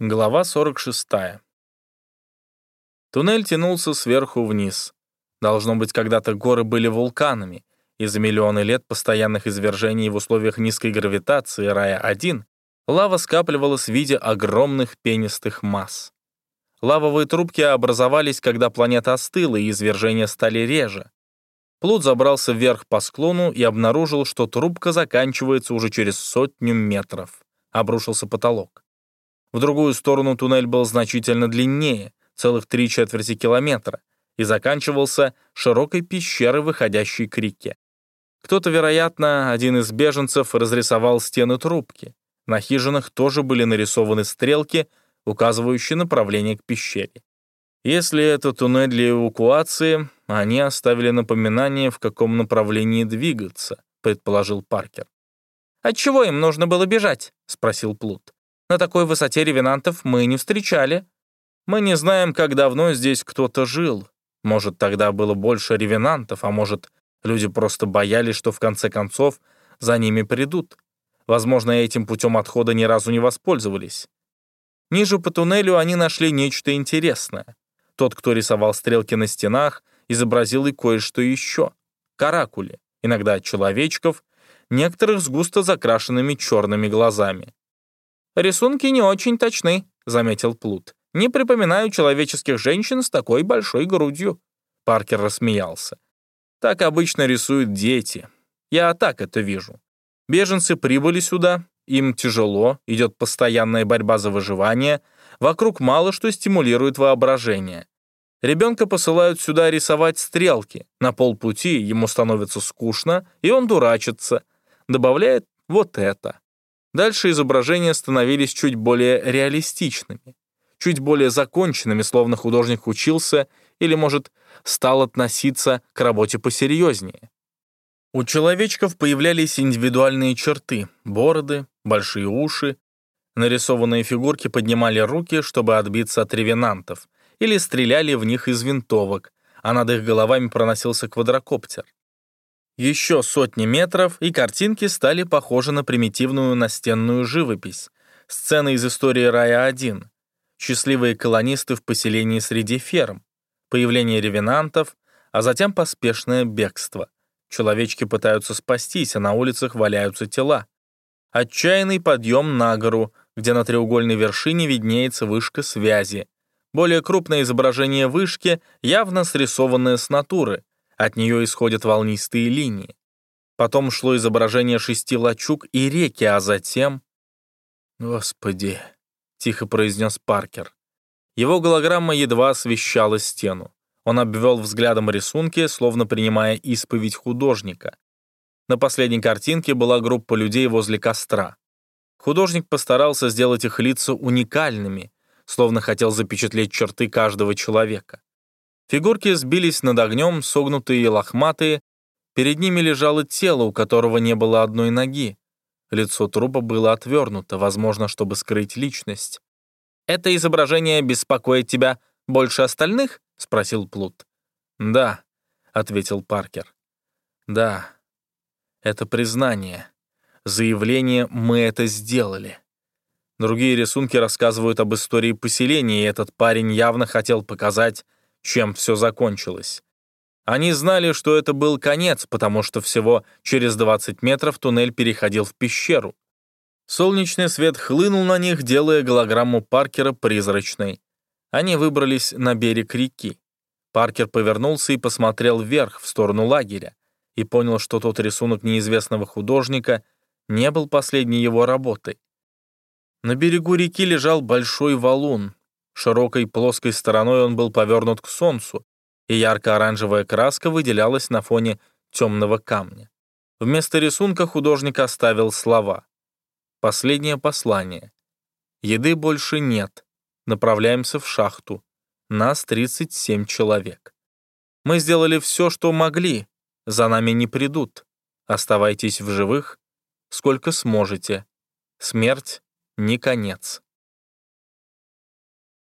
Глава 46. Туннель тянулся сверху вниз. Должно быть, когда-то горы были вулканами, и за миллионы лет постоянных извержений в условиях низкой гравитации Рая-1 лава скапливалась в виде огромных пенистых масс. Лавовые трубки образовались, когда планета остыла, и извержения стали реже. Плут забрался вверх по склону и обнаружил, что трубка заканчивается уже через сотню метров. Обрушился потолок. В другую сторону туннель был значительно длиннее, целых три четверти километра, и заканчивался широкой пещерой, выходящей к реке. Кто-то, вероятно, один из беженцев разрисовал стены трубки. На хижинах тоже были нарисованы стрелки, указывающие направление к пещере. Если это туннель для эвакуации, они оставили напоминание, в каком направлении двигаться, предположил Паркер. «Отчего им нужно было бежать?» — спросил Плут. На такой высоте ревенантов мы не встречали. Мы не знаем, как давно здесь кто-то жил. Может, тогда было больше ревенантов, а может, люди просто боялись, что в конце концов за ними придут. Возможно, этим путем отхода ни разу не воспользовались. Ниже по туннелю они нашли нечто интересное. Тот, кто рисовал стрелки на стенах, изобразил и кое-что еще. Каракули, иногда человечков, некоторых с густо закрашенными черными глазами. «Рисунки не очень точны», — заметил Плут. «Не припоминаю человеческих женщин с такой большой грудью». Паркер рассмеялся. «Так обычно рисуют дети. Я так это вижу. Беженцы прибыли сюда, им тяжело, идет постоянная борьба за выживание, вокруг мало что стимулирует воображение. Ребенка посылают сюда рисовать стрелки. На полпути ему становится скучно, и он дурачится. Добавляет вот это. Дальше изображения становились чуть более реалистичными, чуть более законченными, словно художник учился или, может, стал относиться к работе посерьезнее. У человечков появлялись индивидуальные черты — бороды, большие уши. Нарисованные фигурки поднимали руки, чтобы отбиться от ревенантов, или стреляли в них из винтовок, а над их головами проносился квадрокоптер. Еще сотни метров, и картинки стали похожи на примитивную настенную живопись. Сцены из истории Рая-1. Счастливые колонисты в поселении среди ферм. Появление ревенантов, а затем поспешное бегство. Человечки пытаются спастись, а на улицах валяются тела. Отчаянный подъем на гору, где на треугольной вершине виднеется вышка связи. Более крупное изображение вышки, явно срисованное с натуры — от нее исходят волнистые линии. Потом шло изображение шести лачуг и реки, а затем... «Господи», — тихо произнес Паркер. Его голограмма едва освещала стену. Он обвел взглядом рисунки, словно принимая исповедь художника. На последней картинке была группа людей возле костра. Художник постарался сделать их лица уникальными, словно хотел запечатлеть черты каждого человека. Фигурки сбились над огнем, согнутые и лохматые. Перед ними лежало тело, у которого не было одной ноги. Лицо трупа было отвернуто, возможно, чтобы скрыть личность. «Это изображение беспокоит тебя больше остальных?» — спросил Плут. «Да», — ответил Паркер. «Да, это признание. Заявление «мы это сделали». Другие рисунки рассказывают об истории поселения, и этот парень явно хотел показать, чем все закончилось. Они знали, что это был конец, потому что всего через 20 метров туннель переходил в пещеру. Солнечный свет хлынул на них, делая голограмму Паркера призрачной. Они выбрались на берег реки. Паркер повернулся и посмотрел вверх, в сторону лагеря, и понял, что тот рисунок неизвестного художника не был последней его работой. На берегу реки лежал большой валун, Широкой плоской стороной он был повернут к солнцу, и ярко-оранжевая краска выделялась на фоне темного камня. Вместо рисунка художник оставил слова. Последнее послание. Еды больше нет. Направляемся в шахту. Нас 37 человек. Мы сделали все, что могли. За нами не придут. Оставайтесь в живых, сколько сможете. Смерть — не конец.